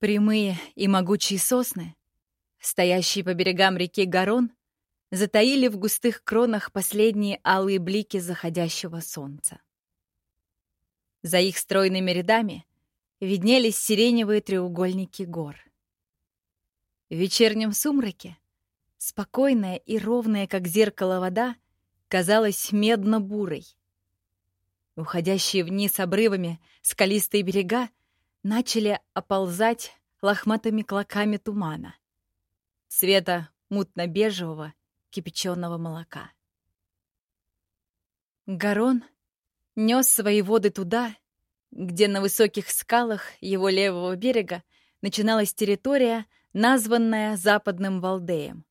Прямые и могучие сосны, стоящие по берегам реки Гарон, затаили в густых кронах последние алые блики заходящего солнца. За их стройными рядами виднелись сиреневые треугольники гор. В вечернем сумраке спокойная и ровная, как зеркало вода, казалась медно-бурой. Уходящие вниз обрывами скалистые берега начали оползать лохматыми клоками тумана, цвета мутно-бежевого кипяченого молока. Гарон нес свои воды туда, где на высоких скалах его левого берега начиналась территория, названная Западным Валдеем.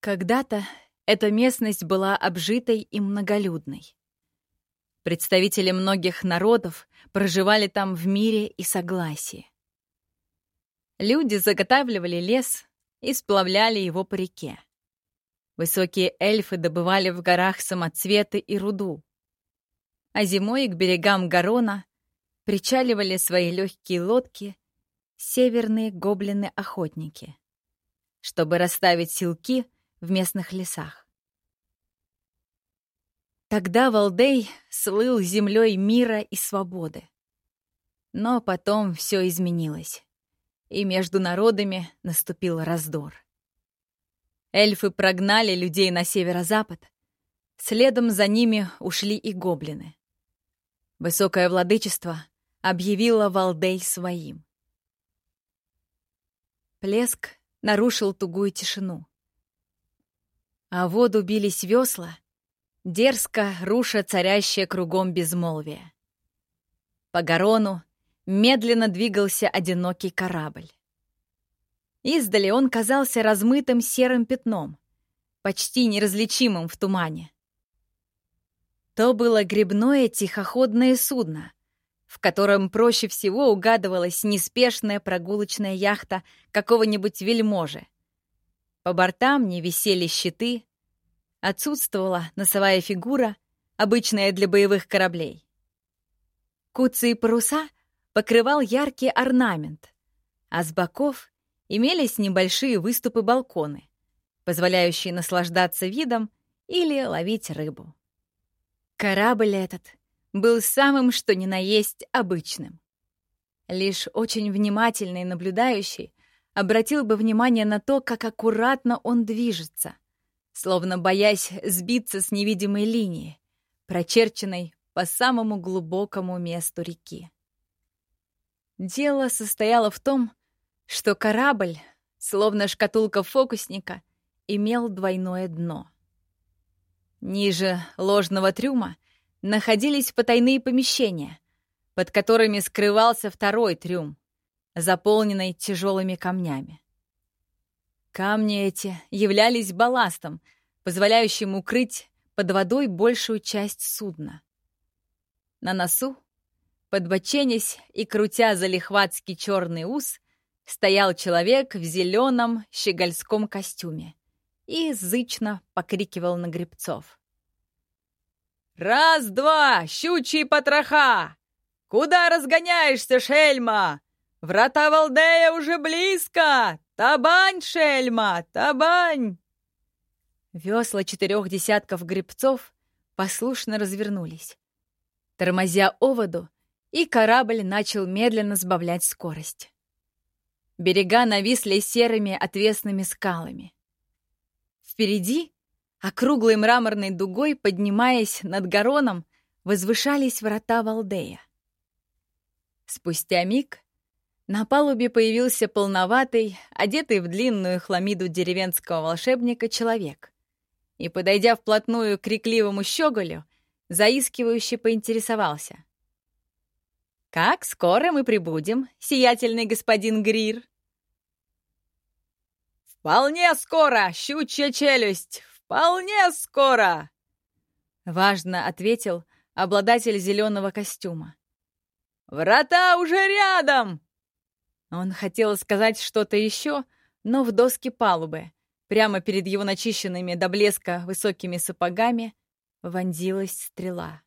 Когда-то эта местность была обжитой и многолюдной. Представители многих народов проживали там в мире и согласии. Люди заготавливали лес и сплавляли его по реке. Высокие эльфы добывали в горах самоцветы и руду. А зимой к берегам Гарона причаливали свои легкие лодки северные гоблины-охотники, чтобы расставить силки в местных лесах. Тогда Валдей слыл землей мира и свободы. Но потом все изменилось, и между народами наступил раздор. Эльфы прогнали людей на северо-запад. Следом за ними ушли и гоблины. Высокое владычество объявило Валдей своим. Плеск нарушил тугую тишину. А воду бились весла, дерзко руша царящее кругом безмолвие. По Гарону медленно двигался одинокий корабль. Издали он казался размытым серым пятном, почти неразличимым в тумане. То было грибное тихоходное судно, в котором проще всего угадывалась неспешная прогулочная яхта какого-нибудь вельможи. По бортам не висели щиты, отсутствовала носовая фигура, обычная для боевых кораблей. Куцы и паруса покрывал яркий орнамент, а с боков имелись небольшие выступы-балконы, позволяющие наслаждаться видом или ловить рыбу. Корабль этот был самым что ни на есть обычным. Лишь очень внимательный наблюдающий обратил бы внимание на то, как аккуратно он движется, словно боясь сбиться с невидимой линии, прочерченной по самому глубокому месту реки. Дело состояло в том, что корабль, словно шкатулка фокусника, имел двойное дно. Ниже ложного трюма находились потайные помещения, под которыми скрывался второй трюм, заполненный тяжелыми камнями. Камни эти являлись балластом, позволяющим укрыть под водой большую часть судна. На носу, подбоченясь и крутя залихватский черный ус, стоял человек в зеленом щегольском костюме и зычно покрикивал на гребцов. «Раз-два, щучьи потроха! Куда разгоняешься, шельма? Врата Валдея уже близко! Табань, шельма, табань!» Весла четырех десятков гребцов послушно развернулись. Тормозя оводу, и корабль начал медленно сбавлять скорость. Берега нависли серыми отвесными скалами. Впереди, округлой мраморной дугой, поднимаясь над Гароном, возвышались врата Валдея. Спустя миг на палубе появился полноватый, одетый в длинную хламиду деревенского волшебника человек. И, подойдя вплотную к крикливому щеголю, заискивающе поинтересовался. «Как скоро мы прибудем, сиятельный господин Грир?» «Вполне скоро, щучья челюсть! Вполне скоро!» Важно ответил обладатель зеленого костюма. «Врата уже рядом!» Он хотел сказать что-то еще, но в доске палубы, прямо перед его начищенными до блеска высокими сапогами, вонзилась стрела.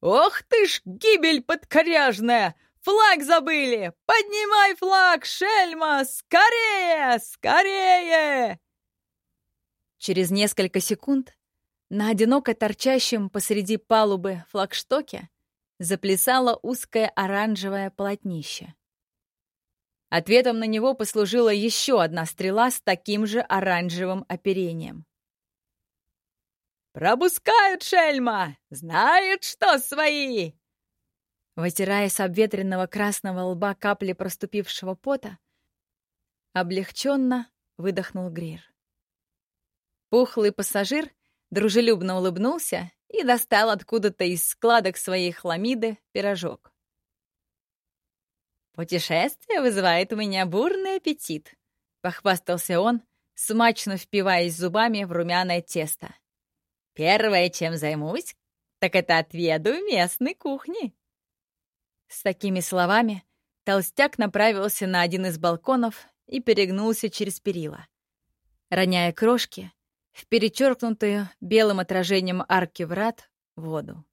«Ох ты ж, гибель подкоряжная! Флаг забыли! Поднимай флаг, шельма! Скорее! Скорее!» Через несколько секунд на одиноко торчащем посреди палубы флагштоке заплясало узкое оранжевое полотнище. Ответом на него послужила еще одна стрела с таким же оранжевым оперением. «Пропускают, шельма! Знают, что свои!» Вытирая с обветренного красного лба капли проступившего пота, облегченно выдохнул Грир. Пухлый пассажир дружелюбно улыбнулся и достал откуда-то из складок своей хламиды пирожок. «Путешествие вызывает у меня бурный аппетит», — похвастался он, смачно впиваясь зубами в румяное тесто. «Первое, чем займусь, так это отведу местной кухни». С такими словами толстяк направился на один из балконов и перегнулся через перила, роняя крошки в перечеркнутую белым отражением арки врат воду.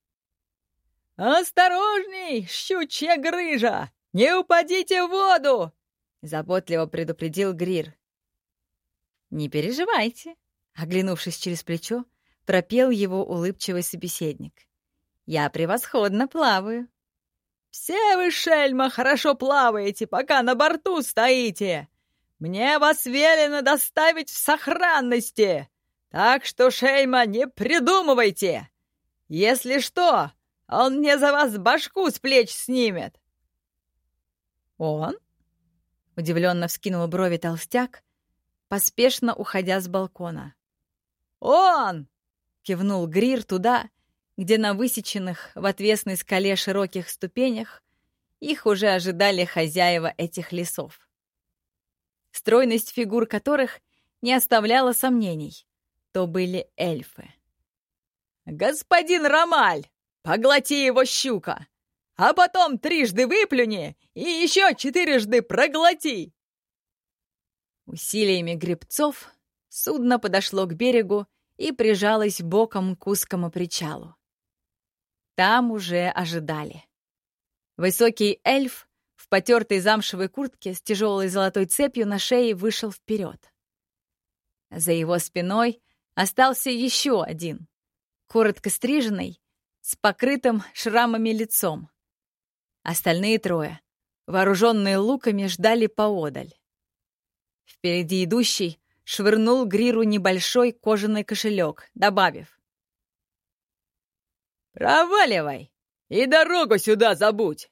«Осторожней, щучья грыжа! Не упадите в воду!» — заботливо предупредил Грир. «Не переживайте», — оглянувшись через плечо, пропел его улыбчивый собеседник. «Я превосходно плаваю». «Все вы, шельма, хорошо плаваете, пока на борту стоите. Мне вас велено доставить в сохранности, так что, шельма, не придумывайте. Если что, он мне за вас башку с плеч снимет». «Он?» — удивленно вскинул брови толстяк, поспешно уходя с балкона. «Он!» — кивнул Грир туда, где на высеченных в отвесной скале широких ступенях их уже ожидали хозяева этих лесов. Стройность фигур которых не оставляла сомнений. То были эльфы. «Господин Ромаль, поглоти его щука, а потом трижды выплюни и еще четырежды проглоти!» Усилиями гребцов судно подошло к берегу и прижалось боком к узкому причалу. Там уже ожидали. Высокий эльф в потертой замшевой куртке с тяжелой золотой цепью на шее вышел вперед. За его спиной остался еще один, коротко стриженный, с покрытым шрамами лицом. Остальные трое, вооруженные луками, ждали поодаль. Впереди идущий швырнул Гриру небольшой кожаный кошелек, добавив. «Проваливай! И дорогу сюда забудь!»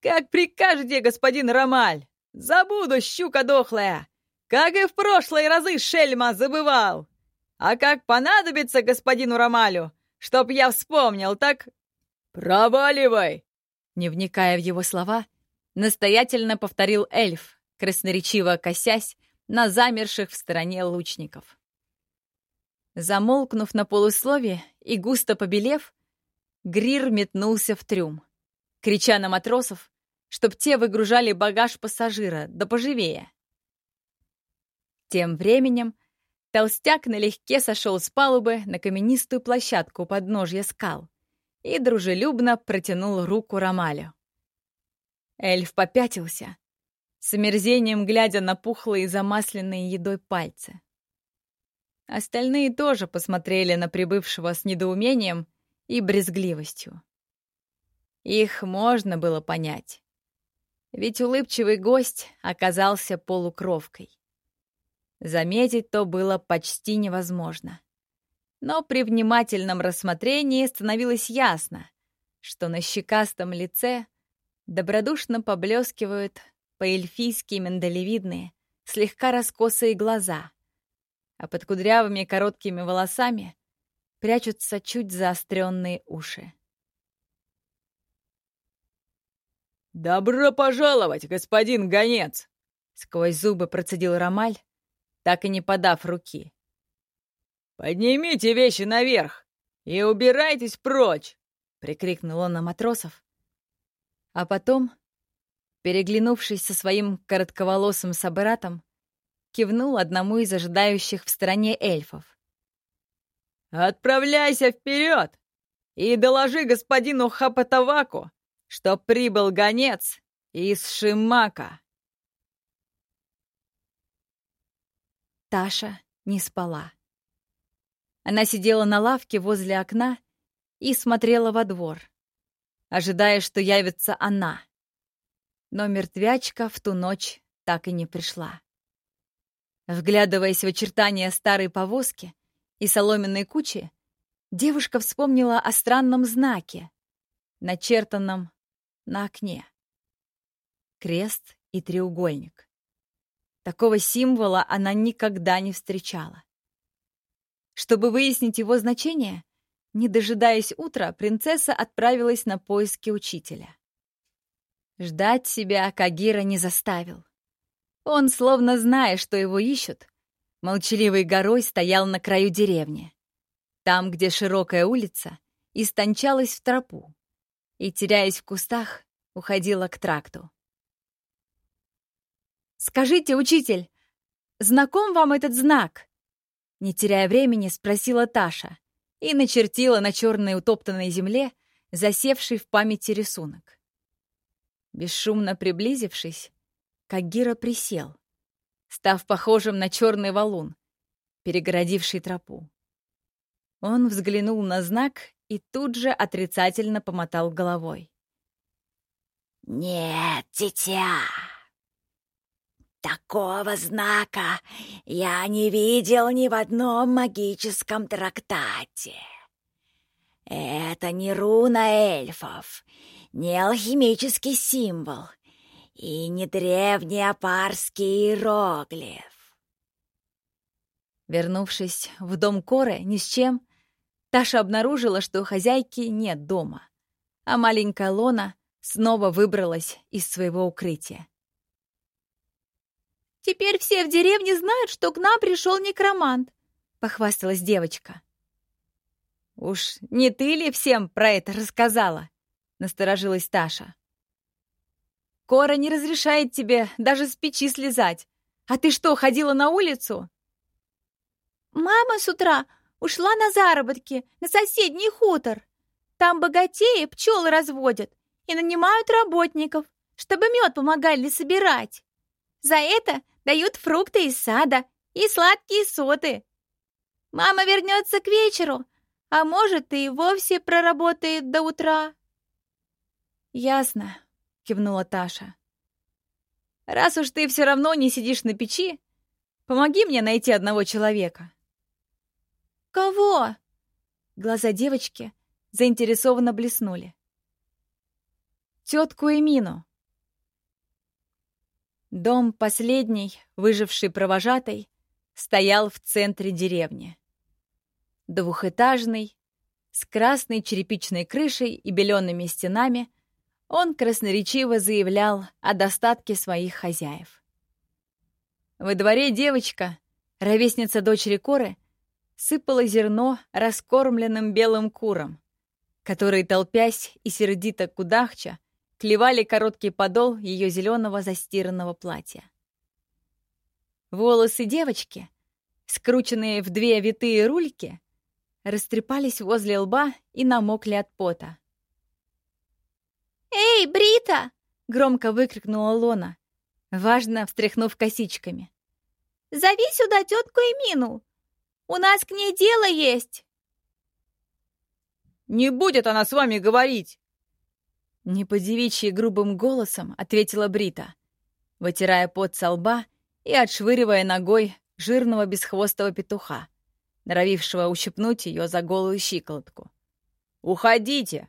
«Как прикажете, господин Ромаль! Забуду, щука дохлая! Как и в прошлые разы шельма забывал! А как понадобится господину Ромалю, чтоб я вспомнил, так... Проваливай!» Не вникая в его слова, настоятельно повторил эльф, красноречиво косясь на замерших в стороне лучников. Замолкнув на полуслове и густо побелев, Грир метнулся в трюм, крича на матросов, чтоб те выгружали багаж пассажира, да поживее. Тем временем толстяк налегке сошел с палубы на каменистую площадку подножья скал и дружелюбно протянул руку Ромалю. Эльф попятился, с омерзением глядя на пухлые замасленные едой пальцы. Остальные тоже посмотрели на прибывшего с недоумением и брезгливостью. Их можно было понять. Ведь улыбчивый гость оказался полукровкой. Заметить то было почти невозможно. Но при внимательном рассмотрении становилось ясно, что на щекастом лице добродушно поблескивают по-эльфийски миндалевидные, слегка раскосые глаза — а под кудрявыми короткими волосами прячутся чуть заостренные уши. «Добро пожаловать, господин гонец!» — сквозь зубы процедил Ромаль, так и не подав руки. «Поднимите вещи наверх и убирайтесь прочь!» — прикрикнул он на матросов. А потом, переглянувшись со своим коротковолосым собратом, кивнул одному из ожидающих в стороне эльфов. «Отправляйся вперед и доложи господину Хапатаваку, что прибыл гонец из Шимака. Таша не спала. Она сидела на лавке возле окна и смотрела во двор, ожидая, что явится она. Но мертвячка в ту ночь так и не пришла. Вглядываясь в очертания старой повозки и соломенной кучи, девушка вспомнила о странном знаке, начертанном на окне. Крест и треугольник. Такого символа она никогда не встречала. Чтобы выяснить его значение, не дожидаясь утра, принцесса отправилась на поиски учителя. Ждать себя Кагира не заставил. Он, словно зная, что его ищут, молчаливой горой стоял на краю деревни, там, где широкая улица истончалась в тропу и, теряясь в кустах, уходила к тракту. «Скажите, учитель, знаком вам этот знак?» Не теряя времени, спросила Таша и начертила на черной утоптанной земле засевший в памяти рисунок. Бесшумно приблизившись, Кагира присел, став похожим на черный валун, перегородивший тропу. Он взглянул на знак и тут же отрицательно помотал головой. «Нет, дитя, Такого знака я не видел ни в одном магическом трактате. Это не руна эльфов, не алхимический символ и не древний апарский иероглиф. Вернувшись в дом Коры ни с чем, Таша обнаружила, что у хозяйки нет дома, а маленькая Лона снова выбралась из своего укрытия. Теперь все в деревне знают, что к нам пришел некромант», — похвасталась девочка. «Уж не ты ли всем про это рассказала?» — насторожилась Таша. «Кора не разрешает тебе даже с печи слезать. А ты что, ходила на улицу?» «Мама с утра ушла на заработки на соседний хутор. Там богатеи пчелы разводят и нанимают работников, чтобы мед помогали собирать. За это дают фрукты из сада и сладкие соты. Мама вернется к вечеру, а может, и вовсе проработает до утра. «Ясно», — кивнула Таша. «Раз уж ты все равно не сидишь на печи, помоги мне найти одного человека». «Кого?» Глаза девочки заинтересованно блеснули. «Тетку Эмину. Дом последний, выживший провожатой, стоял в центре деревни. Двухэтажный, с красной черепичной крышей и белеными стенами, он красноречиво заявлял о достатке своих хозяев. Во дворе девочка, ровесница дочери Коры, сыпала зерно раскормленным белым курам, которые, толпясь и сердито кудахча, клевали короткий подол ее зеленого застиранного платья. Волосы девочки, скрученные в две витые рульки, растрепались возле лба и намокли от пота. «Эй, Брита!» — громко выкрикнула Лона, важно встряхнув косичками. «Зови сюда тетку Эмину! У нас к ней дело есть!» «Не будет она с вами говорить!» Не по-девичьи грубым голосом ответила Брита, вытирая пот со лба и отшвыривая ногой жирного бесхвостого петуха, норовившего ущипнуть ее за голую щиколотку. «Уходите!»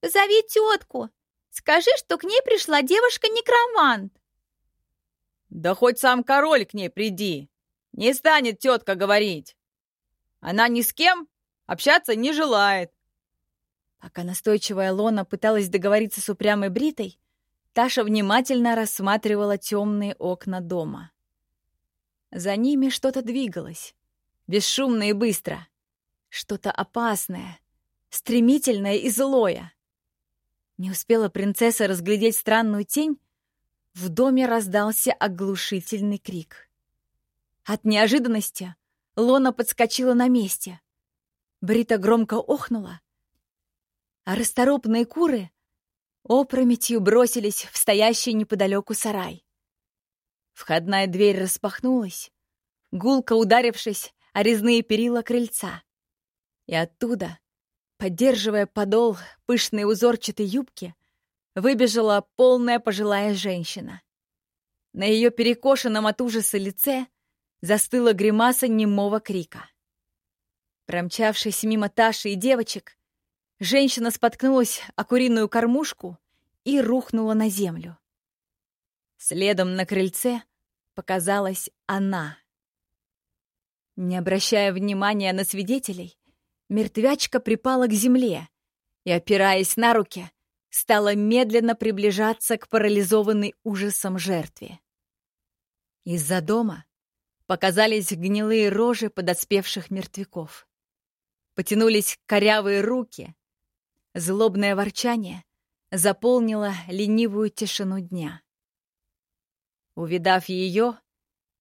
«Позови тетку! Скажи, что к ней пришла девушка-некромант!» «Да хоть сам король к ней приди! Не станет тетка говорить! Она ни с кем общаться не желает!» Пока настойчивая Лона пыталась договориться с упрямой Бритой, Таша внимательно рассматривала темные окна дома. За ними что-то двигалось, бесшумно и быстро. Что-то опасное, стремительное и злое. Не успела принцесса разглядеть странную тень, в доме раздался оглушительный крик. От неожиданности Лона подскочила на месте. Брита громко охнула, а расторопные куры опрометью бросились в стоящий неподалеку сарай. Входная дверь распахнулась, гулко ударившись о резные перила крыльца. И оттуда, поддерживая подол пышной узорчатой юбки, выбежала полная пожилая женщина. На ее перекошенном от ужаса лице застыла гримаса немого крика. Промчавшись мимо Таши и девочек, женщина споткнулась о куриную кормушку и рухнула на землю. Следом на крыльце показалась она. Не обращая внимания на свидетелей, мертвячка припала к земле и, опираясь на руки, стала медленно приближаться к парализованной ужасом жертве. Из-за дома показались гнилые рожи подоспевших мертвяков. Потянулись корявые руки. Злобное ворчание заполнило ленивую тишину дня. Увидав ее,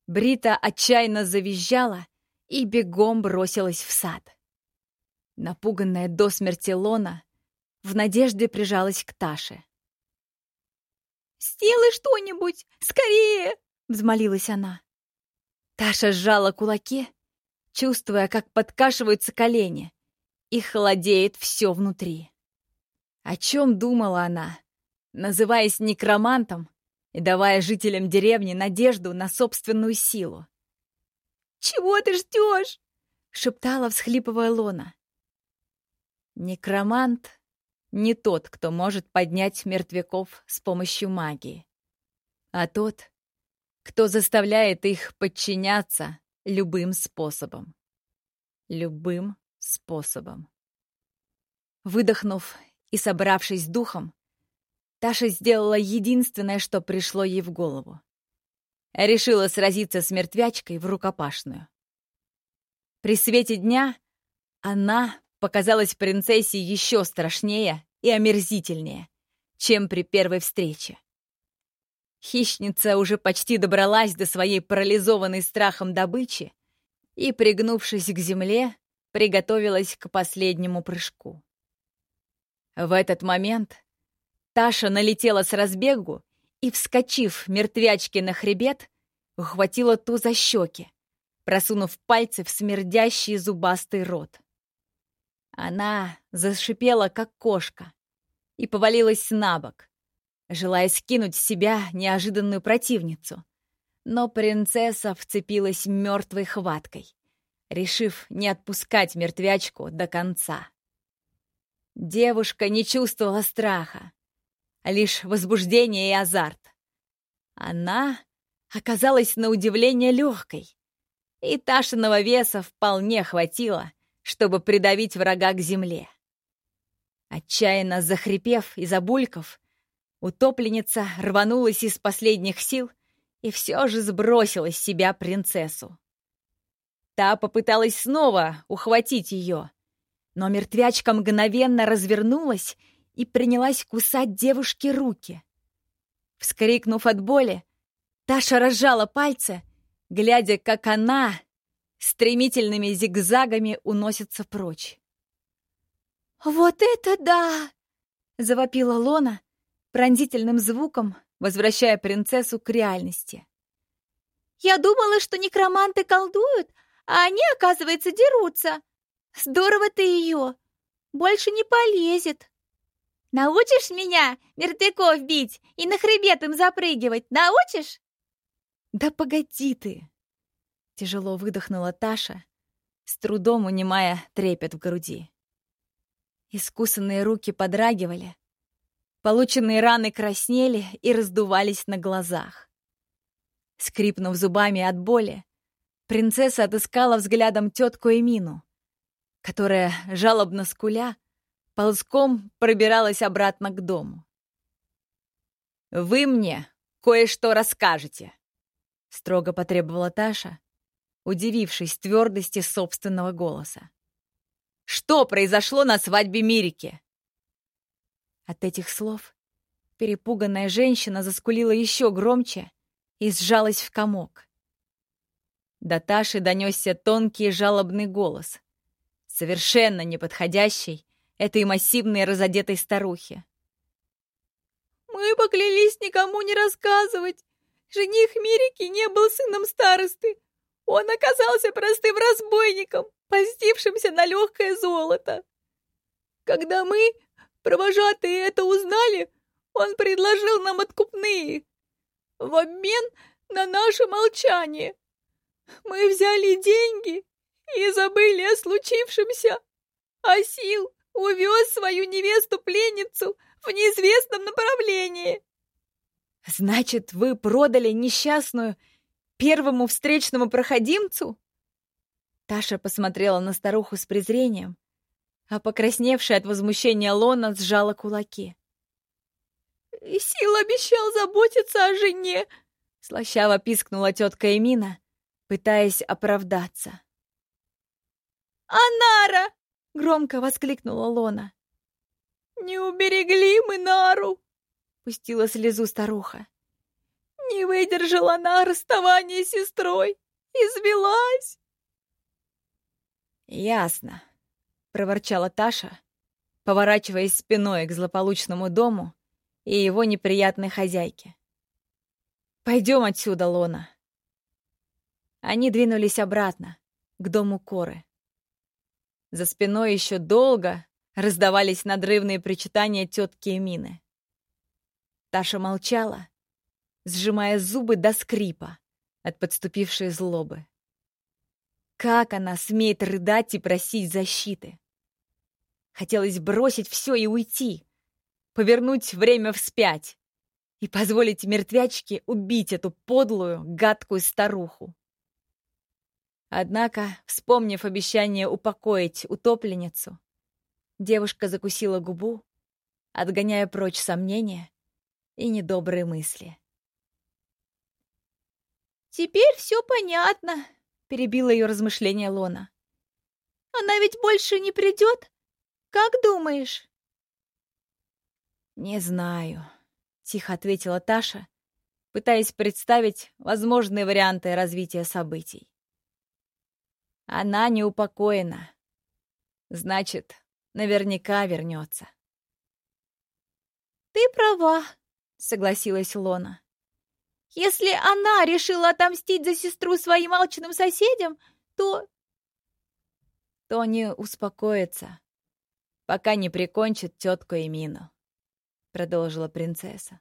Брита отчаянно завизжала и бегом бросилась в сад. Напуганная до смерти Лона в надежде прижалась к Таше. «Сделай что-нибудь! Скорее!» — взмолилась она. Таша сжала кулаки чувствуя, как подкашиваются колени, и холодеет все внутри. О чем думала она, называясь некромантом и давая жителям деревни надежду на собственную силу? «Чего ты ждешь?» — шептала, всхлипывая Лона. Некромант — не тот, кто может поднять мертвяков с помощью магии, а тот, кто заставляет их подчиняться Любым способом. Любым способом. Выдохнув и собравшись с духом, Таша сделала единственное, что пришло ей в голову. Решила сразиться с мертвячкой в рукопашную. При свете дня она показалась принцессе еще страшнее и омерзительнее, чем при первой встрече. Хищница уже почти добралась до своей парализованной страхом добычи и, пригнувшись к земле, приготовилась к последнему прыжку. В этот момент Таша налетела с разбегу и, вскочив мертвячки на хребет, ухватила ту за щеки, просунув пальцы в смердящий зубастый рот. Она зашипела, как кошка, и повалилась на бок, желая скинуть с себя неожиданную противницу. Но принцесса вцепилась мертвой хваткой, решив не отпускать мертвячку до конца. Девушка не чувствовала страха, а лишь возбуждение и азарт. Она оказалась на удивление легкой, и Ташиного веса вполне хватило, чтобы придавить врага к земле. Отчаянно захрипев и забульков, Утопленница рванулась из последних сил и все же сбросила с себя принцессу. Та попыталась снова ухватить ее, но мертвячка мгновенно развернулась и принялась кусать девушке руки. Вскрикнув от боли, Таша разжала пальцы, глядя, как она стремительными зигзагами уносится прочь. «Вот это да!» — завопила Лона, пронзительным звуком, возвращая принцессу к реальности. «Я думала, что некроманты колдуют, а они, оказывается, дерутся. Здорово ты ее! Больше не полезет. Научишь меня мертвяков бить и на хребет им запрыгивать? Научишь?» «Да погоди ты!» Тяжело выдохнула Таша, с трудом унимая трепет в груди. Искусанные руки подрагивали, Полученные раны краснели и раздувались на глазах. Скрипнув зубами от боли, принцесса отыскала взглядом тетку Эмину, которая, жалобно скуля, ползком пробиралась обратно к дому. «Вы мне кое-что расскажете», — строго потребовала Таша, удивившись твердости собственного голоса. «Что произошло на свадьбе Мирики?» От этих слов перепуганная женщина заскулила еще громче и сжалась в комок. До Таши донесся тонкий жалобный голос, совершенно неподходящий этой массивной разодетой старухе. Мы поклялись никому не рассказывать. Жених Мирики не был сыном старосты. Он оказался простым разбойником, постившимся на легкое золото. Когда мы, провожатые, это узнали, он предложил нам откупные в обмен на наше молчание. Мы взяли деньги и забыли о случившемся, а Сил увез свою невесту-пленницу в неизвестном направлении. Значит, вы продали несчастную первому встречному проходимцу? Таша посмотрела на старуху с презрением, а покрасневшая от возмущения Лона сжала кулаки. «Сил обещал заботиться о жене!» Слащаво пискнула тетка Эмина, пытаясь оправдаться. «Анара!» — громко воскликнула Лона. «Не уберегли мы Нару!» — пустила слезу старуха. «Не выдержала она расставания с сестрой! Извелась!» «Ясно», — проворчала Таша, поворачиваясь спиной к злополучному дому и его неприятной хозяйке. «Пойдем отсюда, Лона!» Они двинулись обратно, к дому Коры. За спиной еще долго раздавались надрывные причитания тетки Эмины. Таша молчала, сжимая зубы до скрипа от подступившей злобы. Как она смеет рыдать и просить защиты? Хотелось бросить все и уйти, повернуть время вспять и позволить мертвячке убить эту подлую, гадкую старуху. Однако, вспомнив обещание упокоить утопленницу, девушка закусила губу, отгоняя прочь сомнения и недобрые мысли. «Теперь все понятно», — перебила ее размышления Лона. «Она ведь больше не придет? Как думаешь?» «Не знаю», — тихо ответила Таша, пытаясь представить возможные варианты развития событий. Она не упокоена. Значит, наверняка вернется. «Ты права», — согласилась Лона. «Если она решила отомстить за сестру своим алчным соседям, то...» «То не успокоится, пока не прикончит тетку Эмину», — продолжила принцесса.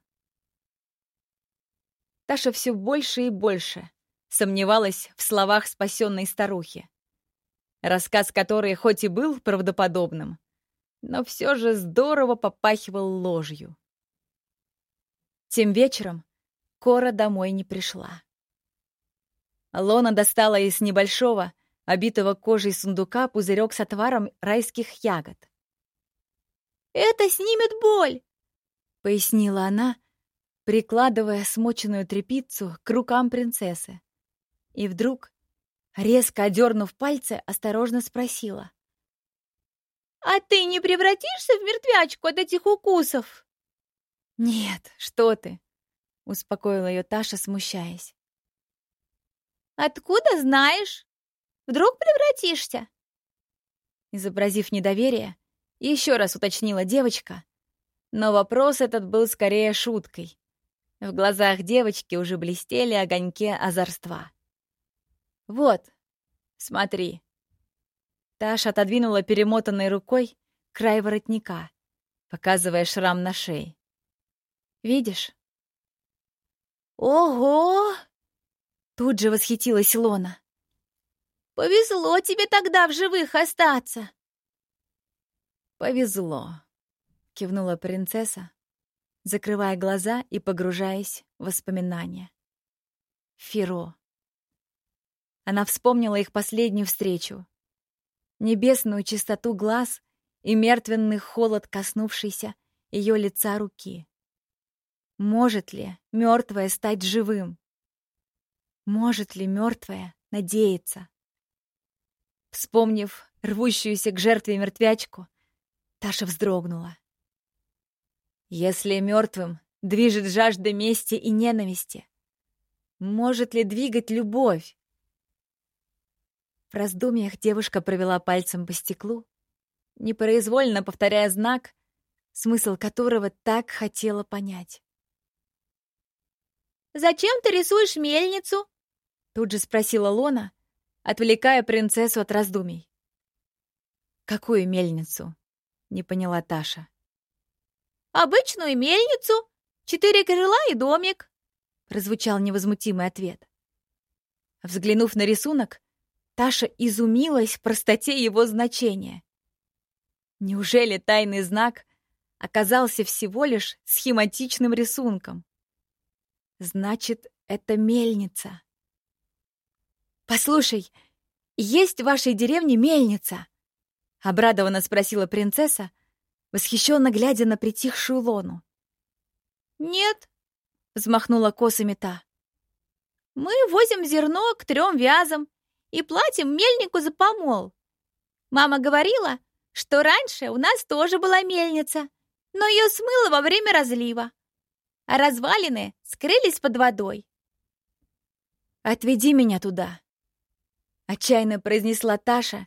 Таша все больше и больше сомневалась в словах спасенной старухи рассказ которой хоть и был правдоподобным, но все же здорово попахивал ложью. Тем вечером Кора домой не пришла. Лона достала из небольшого, обитого кожей сундука пузырек с отваром райских ягод. «Это снимет боль!» — пояснила она, прикладывая смоченную тряпицу к рукам принцессы. И вдруг Резко одернув пальцы, осторожно спросила. «А ты не превратишься в мертвячку от этих укусов?» «Нет, что ты!» — успокоила ее Таша, смущаясь. «Откуда знаешь? Вдруг превратишься?» Изобразив недоверие, еще раз уточнила девочка, но вопрос этот был скорее шуткой. В глазах девочки уже блестели огоньки озорства. «Вот, смотри». Таша отодвинула перемотанной рукой край воротника, показывая шрам на шее. «Видишь?» «Ого!» Тут же восхитилась Лона. «Повезло тебе тогда в живых остаться!» «Повезло», — кивнула принцесса, закрывая глаза и погружаясь в воспоминания. Фиро. Она вспомнила их последнюю встречу. Небесную чистоту глаз и мертвенный холод, коснувшийся ее лица руки. Может ли мертвое стать живым? Может ли мертвое надеяться? Вспомнив рвущуюся к жертве мертвячку, Таша вздрогнула. Если мертвым движет жажда мести и ненависти, может ли двигать любовь? В раздумьях девушка провела пальцем по стеклу, непроизвольно повторяя знак, смысл которого так хотела понять. зачем ты рисуешь мельницу?» Тут же спросила Лона, отвлекая принцессу от раздумий. «Какую мельницу?» — не поняла Таша. «Обычную мельницу, четыре крыла и домик», — прозвучал невозмутимый ответ. Взглянув на рисунок, Таша изумилась простоте его значения. Неужели тайный знак оказался всего лишь схематичным рисунком? Значит, это мельница. «Послушай, есть в вашей деревне мельница?» — обрадованно спросила принцесса, восхищенно глядя на притихшую лону. «Нет», — взмахнула косами та. «Мы возим зерно к трем вязам и платим мельнику за помол. Мама говорила, что раньше у нас тоже была мельница, но ее смыло во время разлива, а развалины скрылись под водой. «Отведи меня туда», — отчаянно произнесла Таша,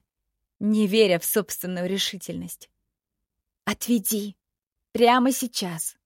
не веря в собственную решительность. «Отведи. Прямо сейчас».